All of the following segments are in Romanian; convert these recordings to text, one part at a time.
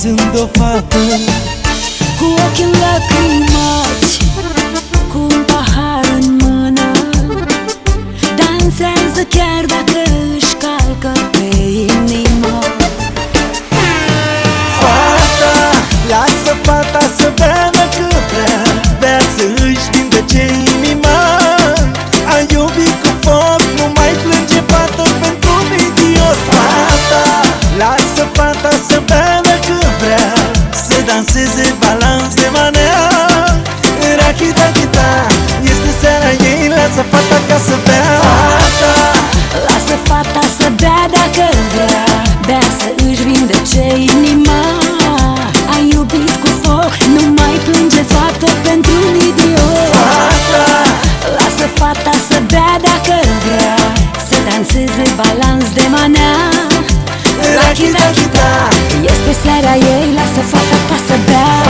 sunt o fată. Cu ochii lacrimați Cu un pahar în mână. Dansează chiar dacă Rachita, chita, este seara ei, lasă fata ca să bea. Fata, Lasă fata să bea dacă vrea. Bea să își vindece inima. Ai iubit cu foc, nu mai plânge fată pentru un idiot. Fata Lasă fata să bea dacă vrea. Să danseze balans de manea Rachita, chita, Este seara ei, lasă fata ca să bea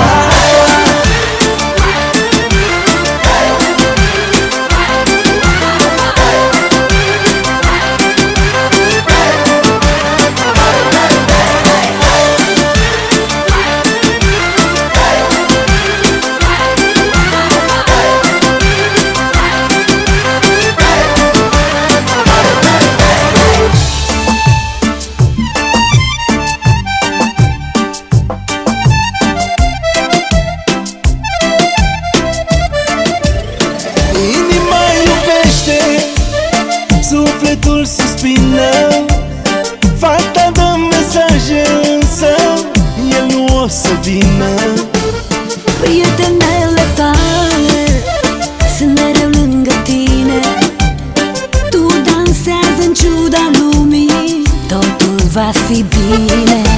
să vină. Prietenele tale Sunt mereu lângă tine. Tu dansează în ciuda lumii Totul va fi bine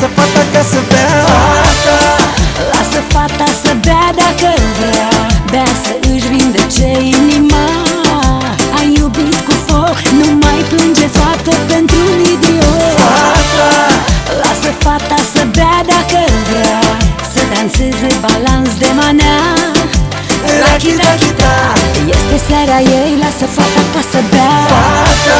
Lasă fata ca să bea. Fata Lasă fata să bea dacă vrea. Bea să își vindece inima. Ai iubit cu foc Nu mai plânge fată pentru un idiot. Fata Lasă fata să bea dacă vrea. Să danseze balans de manea Rachi, rachi, da. Este seara ei, lasă fata ca să bea. Fata.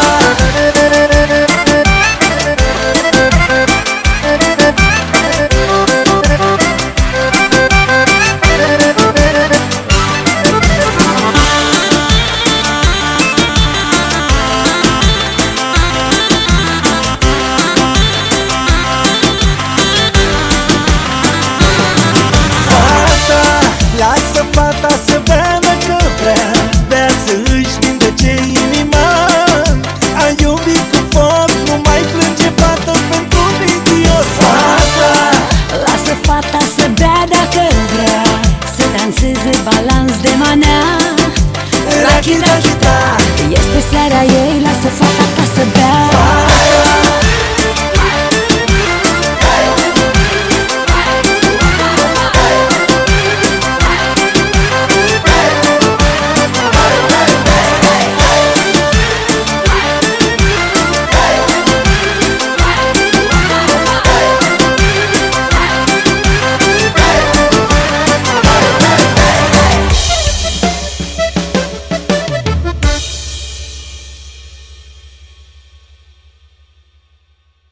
Chita, chita Este seara ei, lasă fata ca să bea.